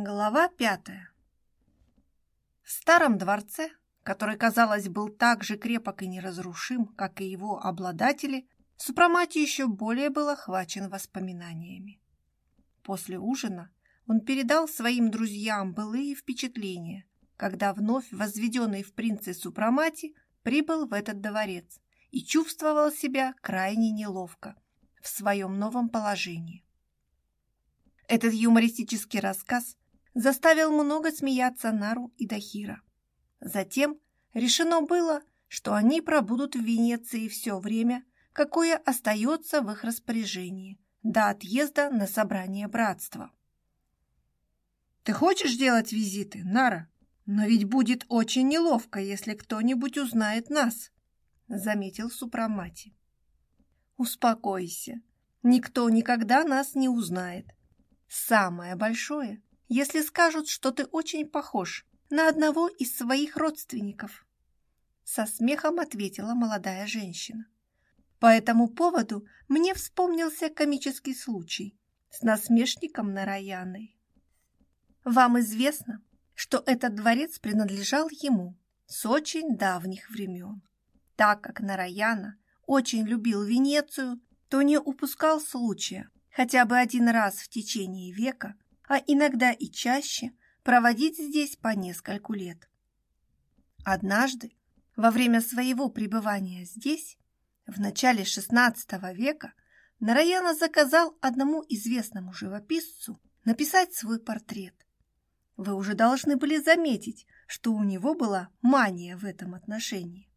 Глава пятая. В старом дворце, который, казалось, был так же крепок и неразрушим, как и его обладатели, Супрамати еще более был охвачен воспоминаниями. После ужина он передал своим друзьям былые впечатления, когда вновь возведенный в принце Супрамати прибыл в этот дворец и чувствовал себя крайне неловко в своем новом положении. Этот юмористический рассказ заставил много смеяться Нару и Дахира. Затем решено было, что они пробудут в Венеции все время, какое остается в их распоряжении до отъезда на собрание братства. «Ты хочешь делать визиты, Нара? Но ведь будет очень неловко, если кто-нибудь узнает нас», — заметил Супрамати. «Успокойся. Никто никогда нас не узнает. Самое большое, если скажут, что ты очень похож на одного из своих родственников. Со смехом ответила молодая женщина. По этому поводу мне вспомнился комический случай с насмешником Нараяной. Вам известно, что этот дворец принадлежал ему с очень давних времен. Так как Нараяна очень любил Венецию, то не упускал случая хотя бы один раз в течение века, а иногда и чаще, проводить здесь по нескольку лет. Однажды, во время своего пребывания здесь, в начале XVI века, Нараяна заказал одному известному живописцу написать свой портрет. Вы уже должны были заметить, что у него была мания в этом отношении.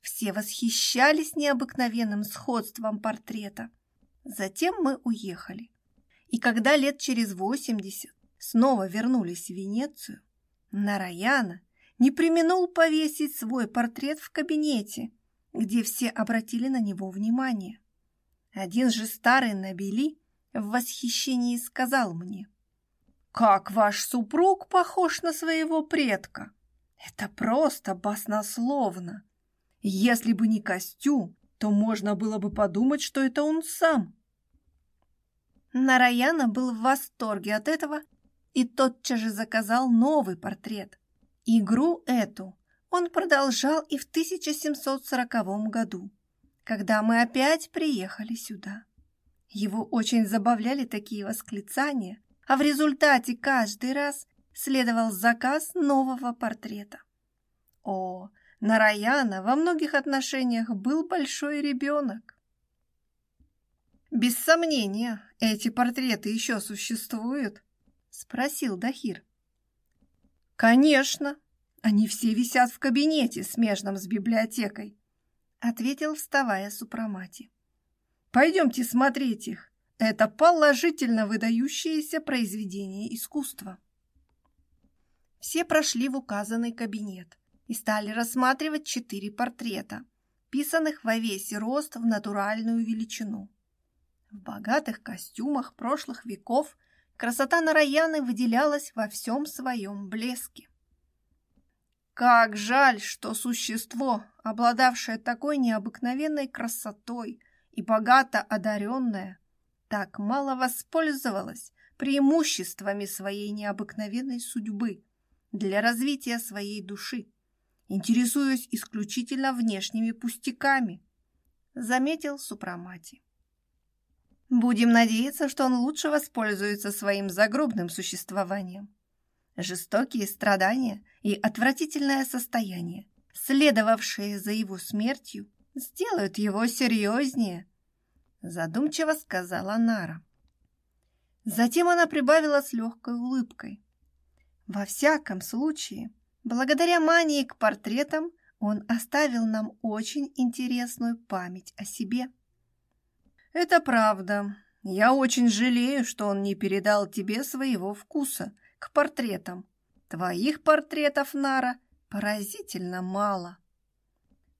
Все восхищались необыкновенным сходством портрета – Затем мы уехали. И когда лет через восемьдесят снова вернулись в Венецию, Нараяна не применул повесить свой портрет в кабинете, где все обратили на него внимание. Один же старый Набели в восхищении сказал мне, «Как ваш супруг похож на своего предка! Это просто баснословно! Если бы не костюм, то можно было бы подумать, что это он сам. Нараяна был в восторге от этого и тотчас же заказал новый портрет. Игру эту он продолжал и в 1740 году, когда мы опять приехали сюда. Его очень забавляли такие восклицания, а в результате каждый раз следовал заказ нового портрета. О, Нараяна во многих отношениях был большой ребенок. «Без сомнения, эти портреты еще существуют?» — спросил Дахир. «Конечно, они все висят в кабинете, смежном с библиотекой», — ответил, вставая Супрамати. «Пойдемте смотреть их. Это положительно выдающиеся произведения искусства». Все прошли в указанный кабинет и стали рассматривать четыре портрета, писанных во весь рост в натуральную величину. В богатых костюмах прошлых веков красота Нараяны выделялась во всем своем блеске. Как жаль, что существо, обладавшее такой необыкновенной красотой и богато одаренное, так мало воспользовалось преимуществами своей необыкновенной судьбы для развития своей души интересуюсь исключительно внешними пустяками», — заметил Супрамати. «Будем надеяться, что он лучше воспользуется своим загробным существованием. Жестокие страдания и отвратительное состояние, следовавшие за его смертью, сделают его серьезнее», — задумчиво сказала Нара. Затем она прибавила с легкой улыбкой. «Во всяком случае, Благодаря мании к портретам он оставил нам очень интересную память о себе. Это правда. Я очень жалею, что он не передал тебе своего вкуса к портретам. Твоих портретов, Нара, поразительно мало.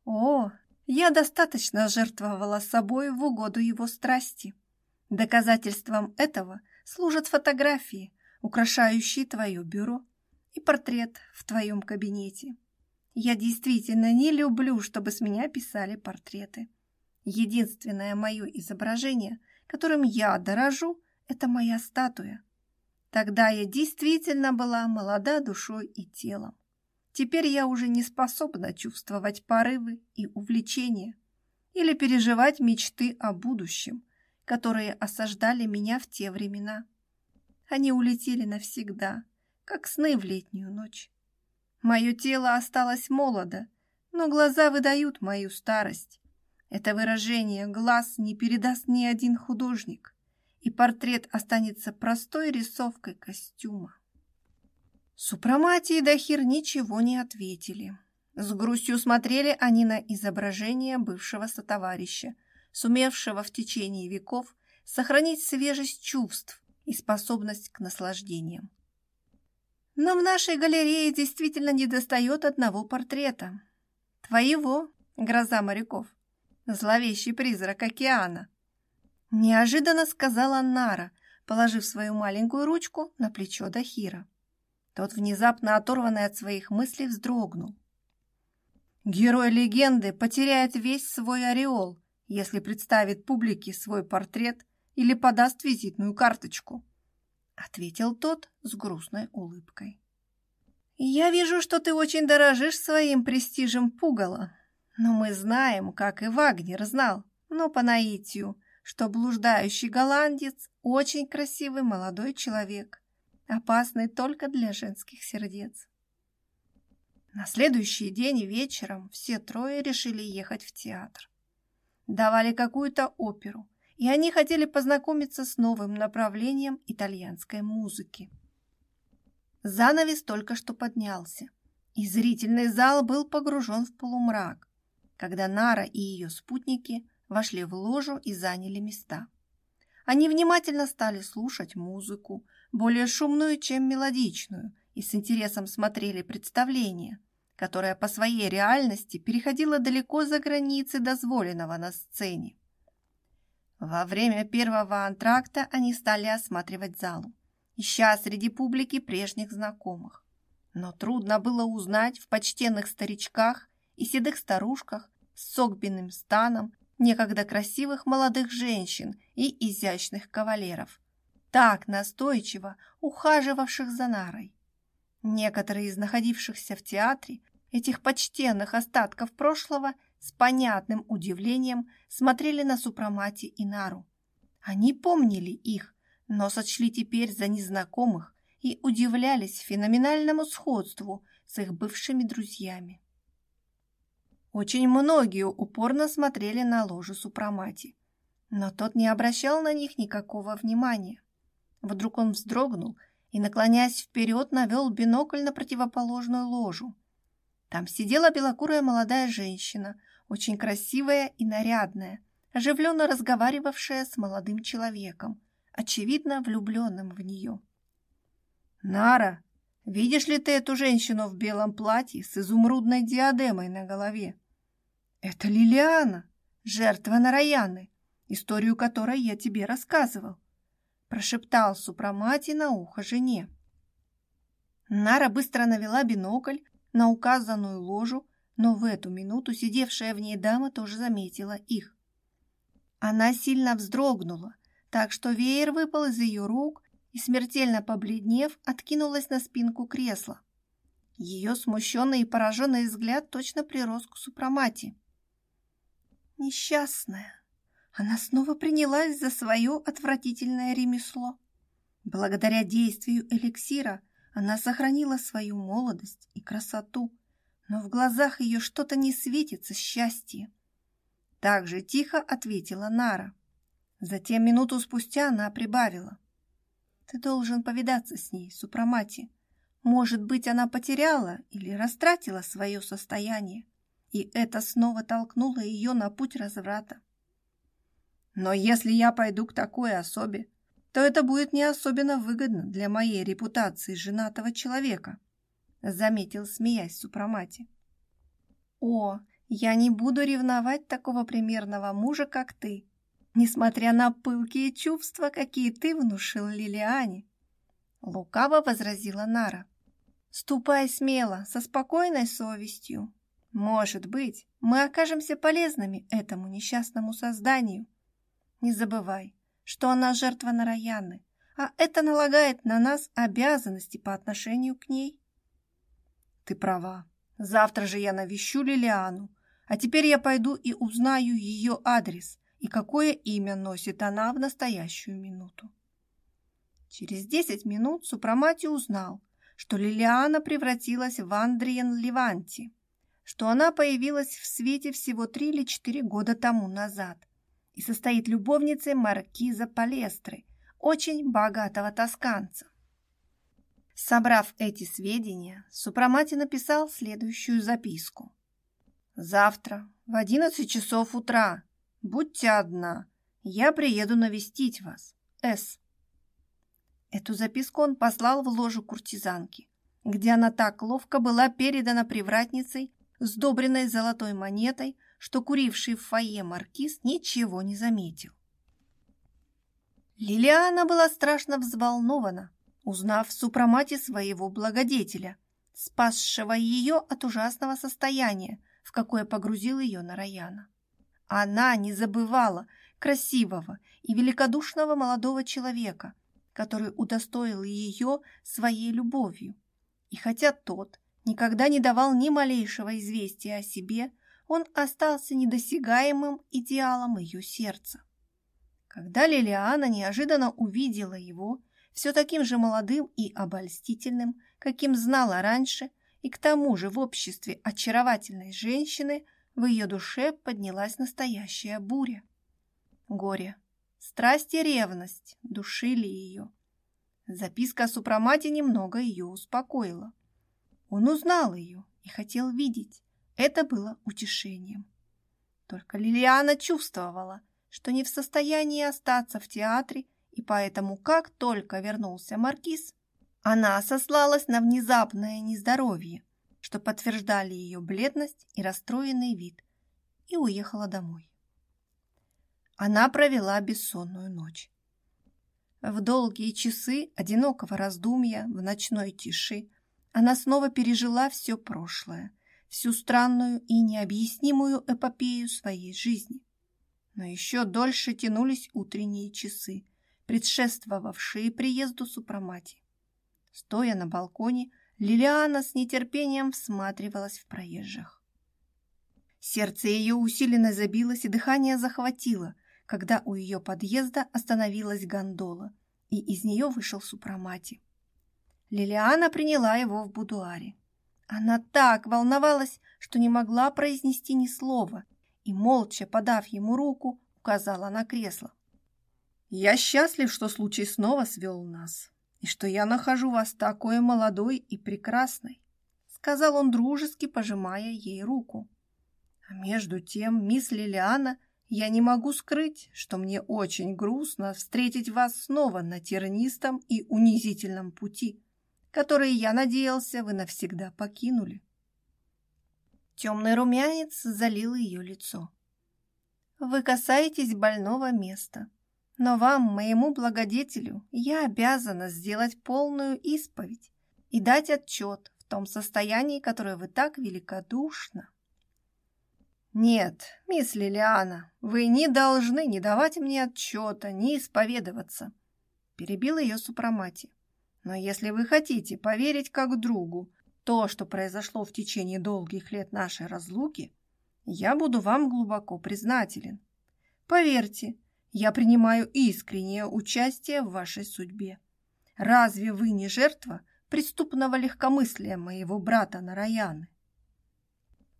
О, я достаточно жертвовала собой в угоду его страсти. Доказательством этого служат фотографии, украшающие твое бюро и портрет в твоем кабинете. Я действительно не люблю, чтобы с меня писали портреты. Единственное мое изображение, которым я дорожу, это моя статуя. Тогда я действительно была молода душой и телом. Теперь я уже не способна чувствовать порывы и увлечения или переживать мечты о будущем, которые осаждали меня в те времена. Они улетели навсегда, как сны в летнюю ночь. Мое тело осталось молодо, но глаза выдают мою старость. Это выражение глаз не передаст ни один художник, и портрет останется простой рисовкой костюма. Супрамати и Дахир ничего не ответили. С грустью смотрели они на изображение бывшего сотоварища, сумевшего в течение веков сохранить свежесть чувств и способность к наслаждениям. Но в нашей галерее действительно недостает одного портрета. Твоего, гроза моряков, зловещий призрак океана. Неожиданно сказала Нара, положив свою маленькую ручку на плечо Дахира. Тот, внезапно оторванный от своих мыслей, вздрогнул. Герой легенды потеряет весь свой ореол, если представит публике свой портрет или подаст визитную карточку, ответил тот с грустной улыбкой. Я вижу, что ты очень дорожишь своим престижем пугала, но мы знаем, как и Вагнер знал, но по наитию, что блуждающий голландец очень красивый молодой человек, опасный только для женских сердец. На следующий день вечером все трое решили ехать в театр. Давали какую-то оперу, и они хотели познакомиться с новым направлением итальянской музыки. Занавес только что поднялся, и зрительный зал был погружен в полумрак, когда Нара и ее спутники вошли в ложу и заняли места. Они внимательно стали слушать музыку, более шумную, чем мелодичную, и с интересом смотрели представление, которое по своей реальности переходило далеко за границы дозволенного на сцене. Во время первого антракта они стали осматривать залу, ища среди публики прежних знакомых. Но трудно было узнать в почтенных старичках и седых старушках с согбенным станом некогда красивых молодых женщин и изящных кавалеров, так настойчиво ухаживавших за Нарой. Некоторые из находившихся в театре этих почтенных остатков прошлого с понятным удивлением смотрели на Супрамати и Нару. Они помнили их, но сочли теперь за незнакомых и удивлялись феноменальному сходству с их бывшими друзьями. Очень многие упорно смотрели на ложу Супрамати, но тот не обращал на них никакого внимания. Вдруг он вздрогнул и, наклоняясь вперед, навел бинокль на противоположную ложу. Там сидела белокурая молодая женщина, очень красивая и нарядная, оживленно разговаривавшая с молодым человеком, очевидно влюбленным в нее. «Нара, видишь ли ты эту женщину в белом платье с изумрудной диадемой на голове?» «Это Лилиана, жертва Нараяны, историю которой я тебе рассказывал», прошептал Супрамати на ухо жене. Нара быстро навела бинокль на указанную ложу, но в эту минуту сидевшая в ней дама тоже заметила их. Она сильно вздрогнула, так что веер выпал из ее рук и, смертельно побледнев, откинулась на спинку кресла. Ее смущенный и пораженный взгляд точно прирос к Супрамати. Несчастная. Она снова принялась за свое отвратительное ремесло. Благодаря действию эликсира она сохранила свою молодость и красоту, но в глазах ее что-то не светится счастье. Так же тихо ответила Нара. Затем минуту спустя она прибавила. «Ты должен повидаться с ней, Супрамати. Может быть, она потеряла или растратила свое состояние и это снова толкнуло ее на путь разврата. Но если я пойду к такой особе, то это будет не особенно выгодно для моей репутации женатого человека, заметил, смеясь Супрамати. О, я не буду ревновать такого примерного мужа, как ты, несмотря на пылкие чувства, какие ты внушил Лилиане. Лукаво возразила Нара. Ступай смело, со спокойной совестью, может быть, мы окажемся полезными этому несчастному созданию. Не забывай, что она жертва Нараяны, а это налагает на нас обязанности по отношению к ней. Ты права. Завтра же я навещу Лилиану, а теперь я пойду и узнаю ее адрес и какое имя носит она в настоящую минуту. Через десять минут Супрамати узнал, что Лилиана превратилась в Андриен Леванти, что она появилась в свете всего три или четыре года тому назад и состоит любовницей маркиза Палестры, очень богатого тосканца. Собрав эти сведения, Супрамати написал следующую записку. «Завтра в одиннадцать часов утра будьте одна, я приеду навестить вас. С. Эту записку он послал в ложу куртизанки, где она так ловко была передана привратницей, сдобренной золотой монетой, что куривший в фойе маркиз ничего не заметил. Лилиана была страшно взволнована, узнав в супромате своего благодетеля, спасшего ее от ужасного состояния, в какое погрузил ее на Раяна. Она не забывала красивого и великодушного молодого человека, который удостоил ее своей любовью. И хотя тот никогда не давал ни малейшего известия о себе, он остался недосягаемым идеалом ее сердца. Когда Лилиана неожиданно увидела его, все таким же молодым и обольстительным, каким знала раньше, и к тому же в обществе очаровательной женщины в ее душе поднялась настоящая буря. Горе, Страсть и ревность душили ее. Записка о супромате немного ее успокоила. Он узнал ее и хотел видеть. Это было утешением. Только Лилиана чувствовала, что не в состоянии остаться в театре, и поэтому, как только вернулся маркиз, она сослалась на внезапное нездоровье, что подтверждали ее бледность и расстроенный вид, и уехала домой она провела бессонную ночь. В долгие часы одинокого раздумья в ночной тиши она снова пережила все прошлое, всю странную и необъяснимую эпопею своей жизни. Но еще дольше тянулись утренние часы, предшествовавшие приезду Супрамати. Стоя на балконе, Лилиана с нетерпением всматривалась в проезжих. Сердце ее усиленно забилось, и дыхание захватило, когда у ее подъезда остановилась гондола, и из нее вышел Супрамати. Лилиана приняла его в будуаре. Она так волновалась, что не могла произнести ни слова, и, молча подав ему руку, указала на кресло. «Я счастлив, что случай снова свел нас, и что я нахожу вас такой молодой и прекрасной», сказал он дружески, пожимая ей руку. А между тем мисс Лилиана – я не могу скрыть, что мне очень грустно встретить вас снова на тернистом и унизительном пути, который, я надеялся, вы навсегда покинули. Темный румянец залил ее лицо. Вы касаетесь больного места, но вам, моему благодетелю, я обязана сделать полную исповедь и дать отчет в том состоянии, которое вы так великодушно «Нет, мисс Лилиана, вы не должны не давать мне отчета, не исповедоваться», – перебил ее супромати. «Но если вы хотите поверить как другу то, что произошло в течение долгих лет нашей разлуки, я буду вам глубоко признателен. Поверьте, я принимаю искреннее участие в вашей судьбе. Разве вы не жертва преступного легкомыслия моего брата Нараяны?»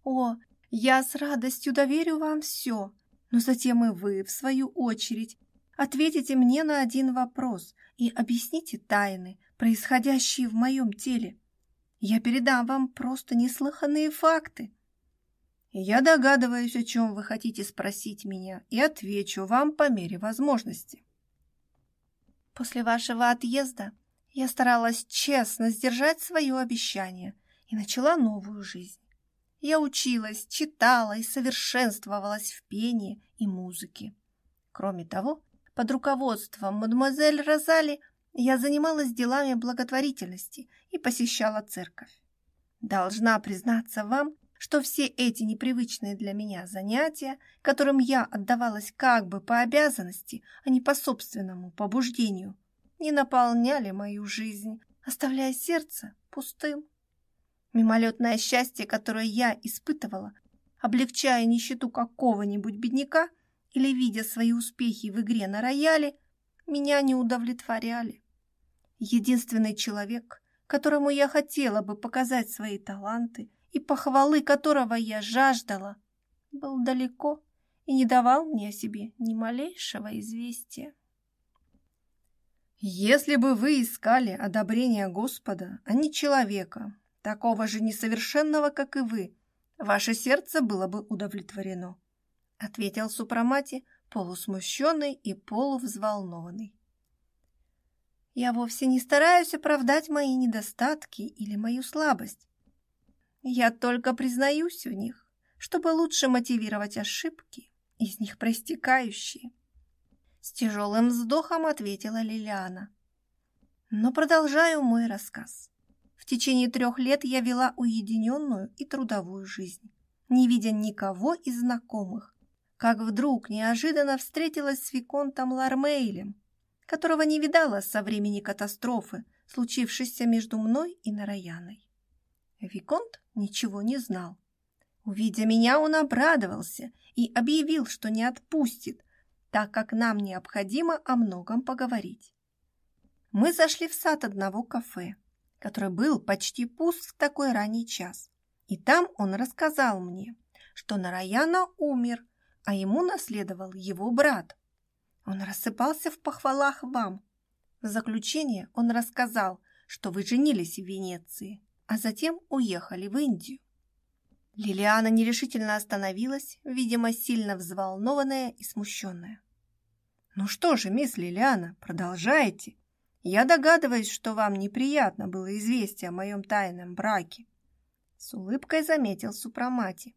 «О, я с радостью доверю вам все, но затем и вы, в свою очередь, ответите мне на один вопрос и объясните тайны, происходящие в моем теле. Я передам вам просто неслыханные факты. Я догадываюсь, о чем вы хотите спросить меня, и отвечу вам по мере возможности. После вашего отъезда я старалась честно сдержать свое обещание и начала новую жизнь. Я училась, читала и совершенствовалась в пении и музыке. Кроме того, под руководством мадемуазель Розали я занималась делами благотворительности и посещала церковь. Должна признаться вам, что все эти непривычные для меня занятия, которым я отдавалась как бы по обязанности, а не по собственному побуждению, не наполняли мою жизнь, оставляя сердце пустым. Мимолетное счастье, которое я испытывала, облегчая нищету какого-нибудь бедняка или видя свои успехи в игре на рояле, меня не удовлетворяли. Единственный человек, которому я хотела бы показать свои таланты и похвалы которого я жаждала, был далеко и не давал мне о себе ни малейшего известия. Если бы вы искали одобрения Господа, а не человека, такого же несовершенного, как и вы, ваше сердце было бы удовлетворено, ответил Супрамати, полусмущенный и полувзволнованный. Я вовсе не стараюсь оправдать мои недостатки или мою слабость. Я только признаюсь в них, чтобы лучше мотивировать ошибки, из них проистекающие. С тяжелым вздохом ответила Лилиана. Но продолжаю мой рассказ. В течение трех лет я вела уединенную и трудовую жизнь, не видя никого из знакомых, как вдруг неожиданно встретилась с Виконтом Лармейлем, которого не видала со времени катастрофы, случившейся между мной и Нараяной. Виконт ничего не знал. Увидя меня, он обрадовался и объявил, что не отпустит, так как нам необходимо о многом поговорить. Мы зашли в сад одного кафе, который был почти пуст в такой ранний час. И там он рассказал мне, что Нараяна умер, а ему наследовал его брат. Он рассыпался в похвалах вам. В заключение он рассказал, что вы женились в Венеции, а затем уехали в Индию. Лилиана нерешительно остановилась, видимо, сильно взволнованная и смущенная. «Ну что же, мисс Лилиана, продолжайте. Я догадываюсь, что вам неприятно было известие о моем тайном браке», с улыбкой заметил Супрамати.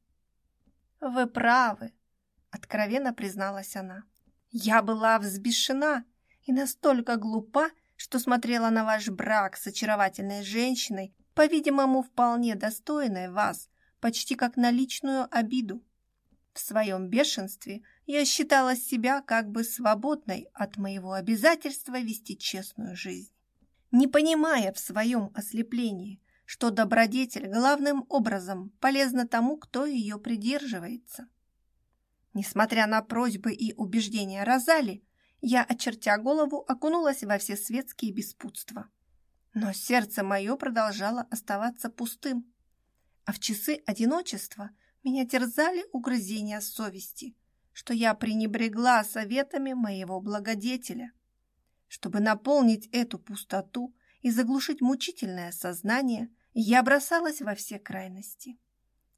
«Вы правы», — откровенно призналась она. «Я была взбешена и настолько глупа, что смотрела на ваш брак с очаровательной женщиной, по-видимому, вполне достойной вас, почти как на личную обиду. В своем бешенстве я считала себя как бы свободной от моего обязательства вести честную жизнь, не понимая в своем ослеплении, что добродетель главным образом полезна тому, кто ее придерживается. Несмотря на просьбы и убеждения Розали, я, очертя голову, окунулась во все светские беспутства. Но сердце мое продолжало оставаться пустым а в часы одиночества меня терзали угрызения совести, что я пренебрегла советами моего благодетеля. Чтобы наполнить эту пустоту и заглушить мучительное сознание, я бросалась во все крайности.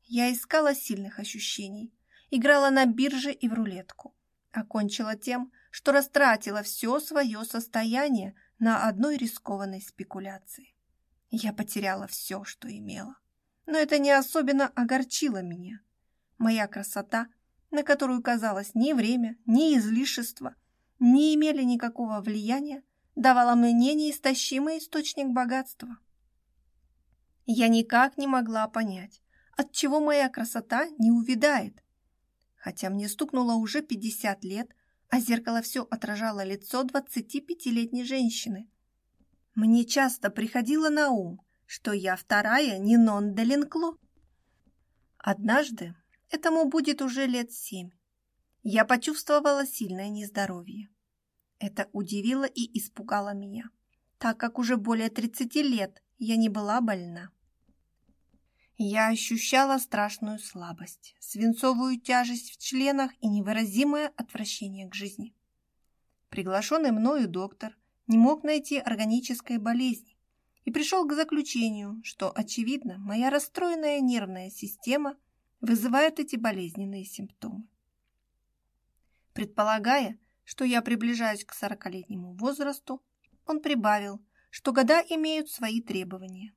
Я искала сильных ощущений, играла на бирже и в рулетку, окончила тем, что растратила все свое состояние на одной рискованной спекуляции. Я потеряла все, что имела но это не особенно огорчило меня. Моя красота, на которую, казалось, ни время, ни излишество не имели никакого влияния, давала мне неистощимый источник богатства. Я никак не могла понять, отчего моя красота не увядает. Хотя мне стукнуло уже 50 лет, а зеркало все отражало лицо 25-летней женщины. Мне часто приходило на ум, что я вторая Нинон де Ленкло. Однажды, этому будет уже лет семь, я почувствовала сильное нездоровье. Это удивило и испугало меня, так как уже более 30 лет я не была больна. Я ощущала страшную слабость, свинцовую тяжесть в членах и невыразимое отвращение к жизни. Приглашенный мною доктор не мог найти органической болезни, и пришел к заключению, что, очевидно, моя расстроенная нервная система вызывает эти болезненные симптомы. Предполагая, что я приближаюсь к сорокалетнему возрасту, он прибавил, что года имеют свои требования,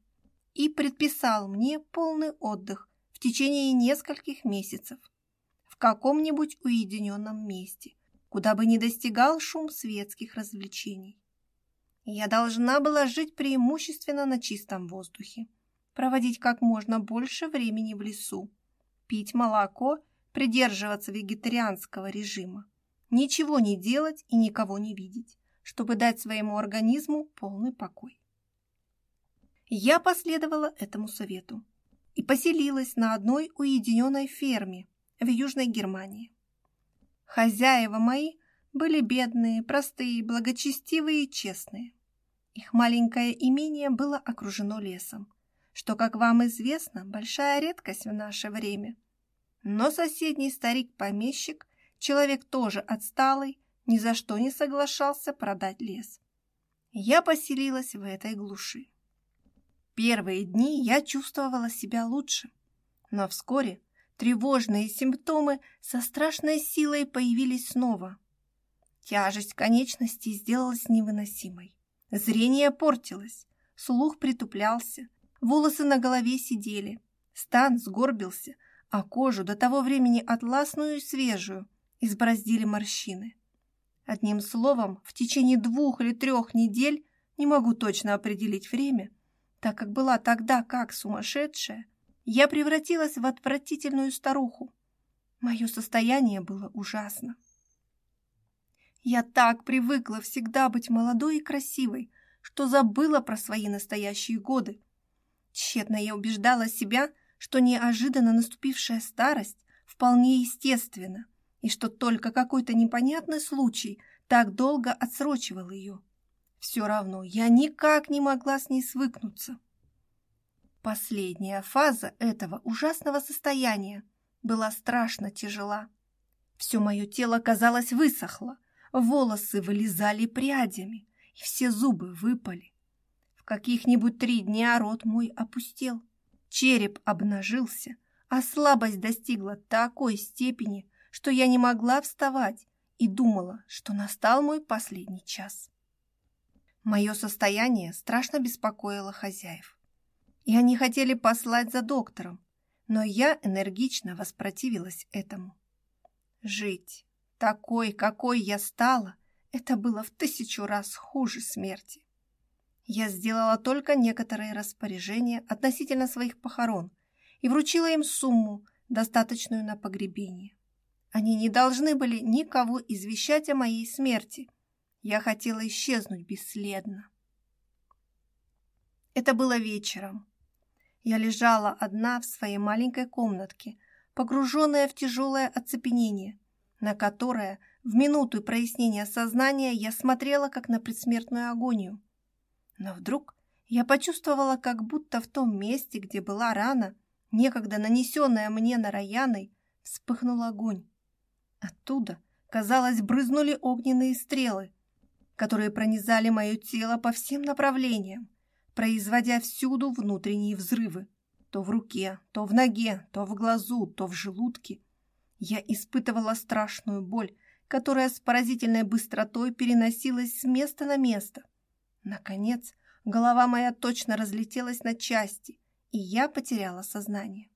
и предписал мне полный отдых в течение нескольких месяцев в каком-нибудь уединенном месте, куда бы не достигал шум светских развлечений. Я должна была жить преимущественно на чистом воздухе, проводить как можно больше времени в лесу, пить молоко, придерживаться вегетарианского режима, ничего не делать и никого не видеть, чтобы дать своему организму полный покой. Я последовала этому совету и поселилась на одной уединенной ферме в Южной Германии. Хозяева мои были бедные, простые, благочестивые и честные. Их маленькое имение было окружено лесом, что, как вам известно, большая редкость в наше время. Но соседний старик-помещик, человек тоже отсталый, ни за что не соглашался продать лес. Я поселилась в этой глуши. Первые дни я чувствовала себя лучше, но вскоре тревожные симптомы со страшной силой появились снова. Тяжесть конечностей сделалась невыносимой. Зрение портилось, слух притуплялся, волосы на голове сидели, стан сгорбился, а кожу до того времени атласную и свежую избороздили морщины. Одним словом, в течение двух или трех недель, не могу точно определить время, так как была тогда как сумасшедшая, я превратилась в отвратительную старуху. Мое состояние было ужасно. Я так привыкла всегда быть молодой и красивой, что забыла про свои настоящие годы. Тщетно я убеждала себя, что неожиданно наступившая старость вполне естественна, и что только какой-то непонятный случай так долго отсрочивал ее. Все равно я никак не могла с ней свыкнуться. Последняя фаза этого ужасного состояния была страшно тяжела. Все мое тело, казалось, высохло, волосы вылезали прядями, и все зубы выпали. В каких-нибудь три дня рот мой опустел, череп обнажился, а слабость достигла такой степени, что я не могла вставать и думала, что настал мой последний час. Мое состояние страшно беспокоило хозяев. И они хотели послать за доктором, но я энергично воспротивилась этому. Жить такой, какой я стала, это было в тысячу раз хуже смерти. Я сделала только некоторые распоряжения относительно своих похорон и вручила им сумму, достаточную на погребение. Они не должны были никого извещать о моей смерти – я хотела исчезнуть бесследно. Это было вечером. Я лежала одна в своей маленькой комнатке, погруженная в тяжелое оцепенение, на которое в минуту прояснения сознания я смотрела как на предсмертную агонию. Но вдруг я почувствовала, как будто в том месте, где была рана, некогда нанесенная мне на Раяной, вспыхнул огонь. Оттуда, казалось, брызнули огненные стрелы, которые пронизали мое тело по всем направлениям, производя всюду внутренние взрывы. То в руке, то в ноге, то в глазу, то в желудке. Я испытывала страшную боль, которая с поразительной быстротой переносилась с места на место. Наконец, голова моя точно разлетелась на части, и я потеряла сознание.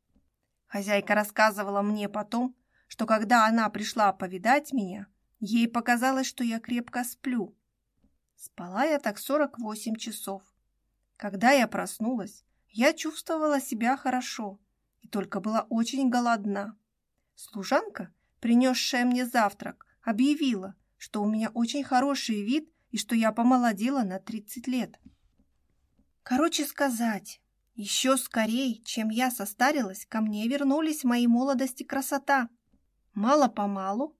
Хозяйка рассказывала мне потом, что когда она пришла повидать меня, ей показалось, что я крепко сплю, Спала я так 48 часов. Когда я проснулась, я чувствовала себя хорошо и только была очень голодна. Служанка, принесшая мне завтрак, объявила, что у меня очень хороший вид и что я помолодела на 30 лет. Короче сказать, еще скорее, чем я состарилась, ко мне вернулись мои молодости красота. Мало-помалу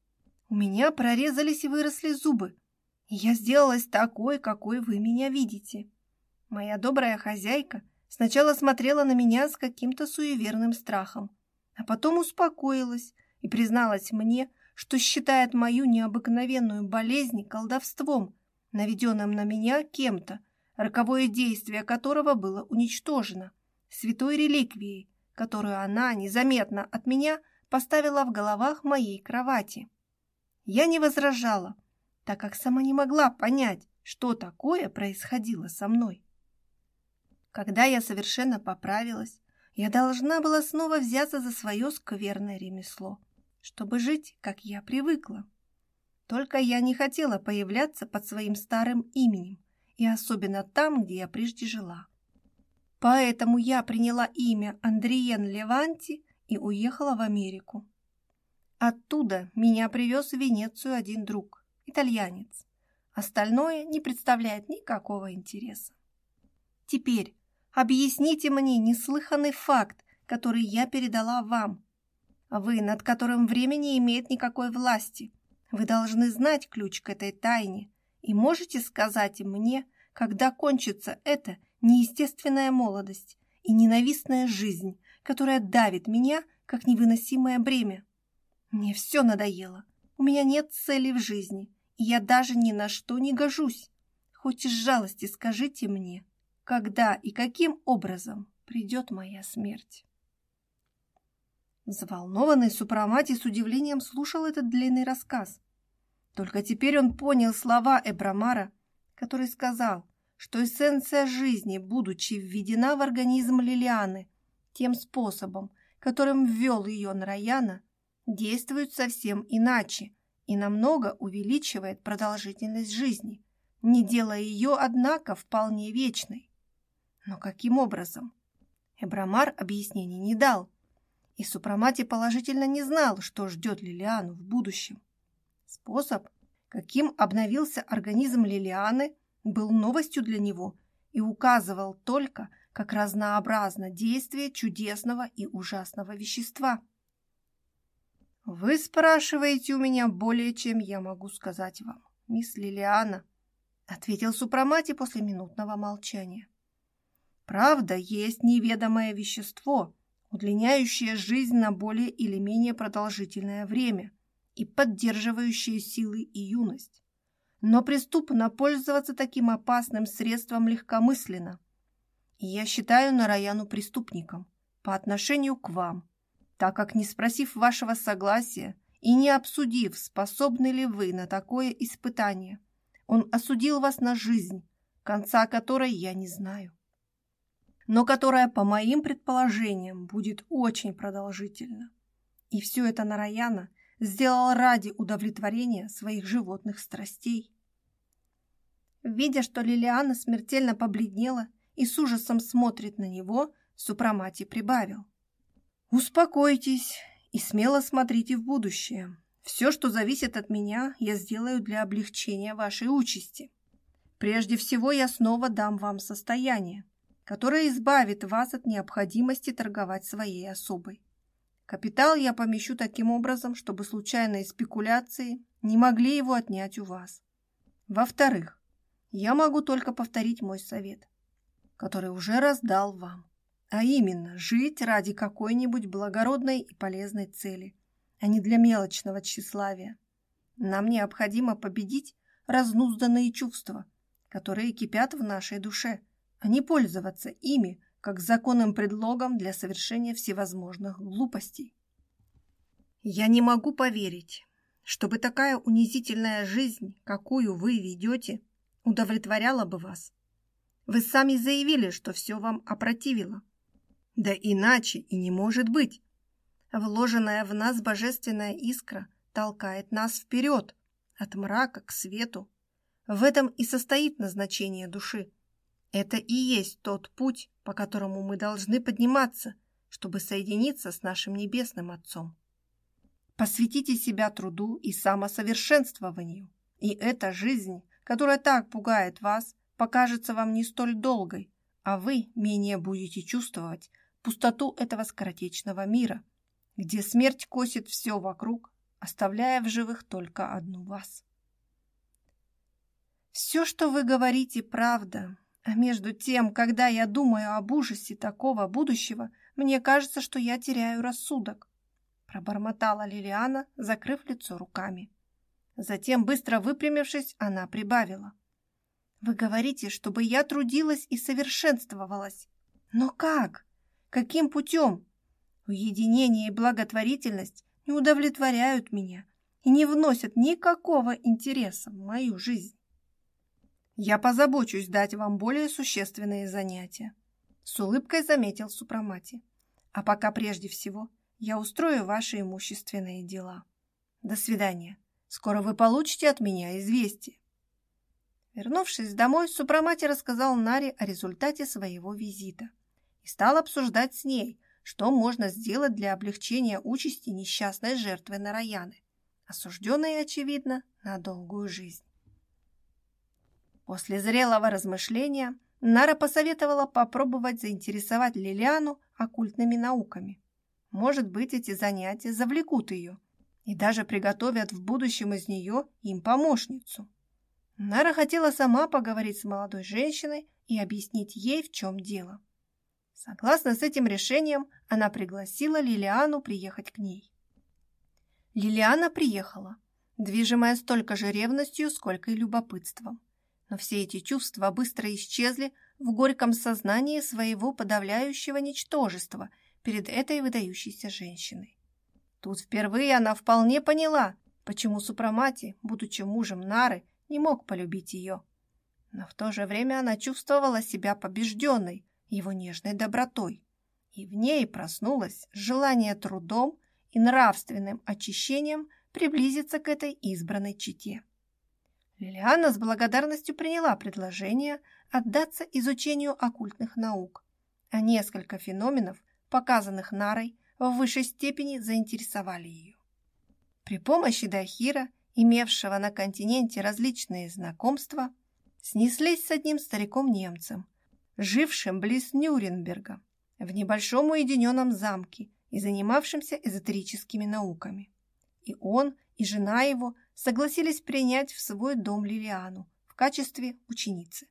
у меня прорезались и выросли зубы, я сделалась такой, какой вы меня видите. Моя добрая хозяйка сначала смотрела на меня с каким-то суеверным страхом, а потом успокоилась и призналась мне, что считает мою необыкновенную болезнь колдовством, наведенным на меня кем-то, роковое действие которого было уничтожено, святой реликвией, которую она незаметно от меня поставила в головах моей кровати. Я не возражала, так как сама не могла понять, что такое происходило со мной. Когда я совершенно поправилась, я должна была снова взяться за свое скверное ремесло, чтобы жить, как я привыкла. Только я не хотела появляться под своим старым именем, и особенно там, где я прежде жила. Поэтому я приняла имя Андриен Леванти и уехала в Америку. Оттуда меня привез в Венецию один друг итальянец. Остальное не представляет никакого интереса. Теперь объясните мне неслыханный факт, который я передала вам. Вы, над которым время не имеет никакой власти. Вы должны знать ключ к этой тайне и можете сказать мне, когда кончится эта неестественная молодость и ненавистная жизнь, которая давит меня, как невыносимое бремя. Мне все надоело. У меня нет цели в жизни, и я даже ни на что не гожусь. Хоть из жалости скажите мне, когда и каким образом придет моя смерть. Взволнованный Супрамати с удивлением слушал этот длинный рассказ. Только теперь он понял слова Эбрамара, который сказал, что эссенция жизни, будучи введена в организм Лилианы тем способом, которым ввел ее Нараяна, действует совсем иначе и намного увеличивает продолжительность жизни, не делая ее, однако, вполне вечной. Но каким образом? Эбрамар объяснений не дал, и Супрамати положительно не знал, что ждет Лилиану в будущем. Способ, каким обновился организм Лилианы, был новостью для него и указывал только, как разнообразно действие чудесного и ужасного вещества. «Вы спрашиваете у меня более, чем я могу сказать вам, мисс Лилиана», ответил Супрамати после минутного молчания. «Правда, есть неведомое вещество, удлиняющее жизнь на более или менее продолжительное время и поддерживающее силы и юность. Но преступно пользоваться таким опасным средством легкомысленно. Я считаю Нараяну преступником по отношению к вам, так как, не спросив вашего согласия и не обсудив, способны ли вы на такое испытание, он осудил вас на жизнь, конца которой я не знаю но которая, по моим предположениям, будет очень продолжительна. И все это Нараяна сделал ради удовлетворения своих животных страстей. Видя, что Лилиана смертельно побледнела и с ужасом смотрит на него, Супрамати прибавил. «Успокойтесь и смело смотрите в будущее. Все, что зависит от меня, я сделаю для облегчения вашей участи. Прежде всего, я снова дам вам состояние, которая избавит вас от необходимости торговать своей особой. Капитал я помещу таким образом, чтобы случайные спекуляции не могли его отнять у вас. Во-вторых, я могу только повторить мой совет, который уже раздал вам, а именно жить ради какой-нибудь благородной и полезной цели, а не для мелочного тщеславия. Нам необходимо победить разнузданные чувства, которые кипят в нашей душе – а не пользоваться ими как законным предлогом для совершения всевозможных глупостей. Я не могу поверить, чтобы такая унизительная жизнь, какую вы ведете, удовлетворяла бы вас. Вы сами заявили, что все вам опротивило. Да иначе и не может быть. Вложенная в нас божественная искра толкает нас вперед, от мрака к свету. В этом и состоит назначение души. Это и есть тот путь, по которому мы должны подниматься, чтобы соединиться с нашим Небесным Отцом. Посвятите себя труду и самосовершенствованию, и эта жизнь, которая так пугает вас, покажется вам не столь долгой, а вы менее будете чувствовать пустоту этого скоротечного мира, где смерть косит все вокруг, оставляя в живых только одну вас. Все, что вы говорите, правда, а между тем, когда я думаю об ужасе такого будущего, мне кажется, что я теряю рассудок. Пробормотала Лилиана, закрыв лицо руками. Затем, быстро выпрямившись, она прибавила. Вы говорите, чтобы я трудилась и совершенствовалась. Но как? Каким путем? Уединение и благотворительность не удовлетворяют меня и не вносят никакого интереса в мою жизнь. Я позабочусь дать вам более существенные занятия. С улыбкой заметил Супрамати. А пока прежде всего я устрою ваши имущественные дела. До свидания. Скоро вы получите от меня известие. Вернувшись домой, Супрамати рассказал Наре о результате своего визита и стал обсуждать с ней, что можно сделать для облегчения участи несчастной жертвы Нараяны, осужденной, очевидно, на долгую жизнь. После зрелого размышления Нара посоветовала попробовать заинтересовать Лилиану оккультными науками. Может быть, эти занятия завлекут ее и даже приготовят в будущем из нее им помощницу. Нара хотела сама поговорить с молодой женщиной и объяснить ей, в чем дело. Согласно с этим решением, она пригласила Лилиану приехать к ней. Лилиана приехала, движимая столько же ревностью, сколько и любопытством но все эти чувства быстро исчезли в горьком сознании своего подавляющего ничтожества перед этой выдающейся женщиной. Тут впервые она вполне поняла, почему Супрамати, будучи мужем Нары, не мог полюбить ее. Но в то же время она чувствовала себя побежденной его нежной добротой, и в ней проснулось желание трудом и нравственным очищением приблизиться к этой избранной чете. Лилиана с благодарностью приняла предложение отдаться изучению оккультных наук, а несколько феноменов, показанных Нарой, в высшей степени заинтересовали ее. При помощи Дахира, имевшего на континенте различные знакомства, снеслись с одним стариком-немцем, жившим близ Нюрнберга, в небольшом уединенном замке и занимавшимся эзотерическими науками. И он, и жена его согласились принять в свой дом Лилиану в качестве ученицы.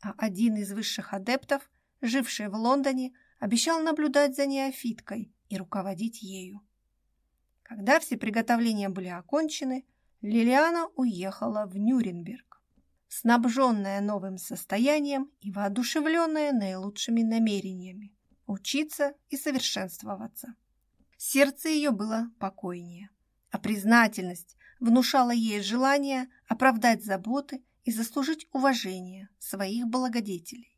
А один из высших адептов, живший в Лондоне, обещал наблюдать за неофиткой и руководить ею. Когда все приготовления были окончены, Лилиана уехала в Нюрнберг, снабженная новым состоянием и воодушевленная наилучшими намерениями учиться и совершенствоваться. Сердце ее было покойнее, а признательность внушала ей желание оправдать заботы и заслужить уважение своих благодетелей.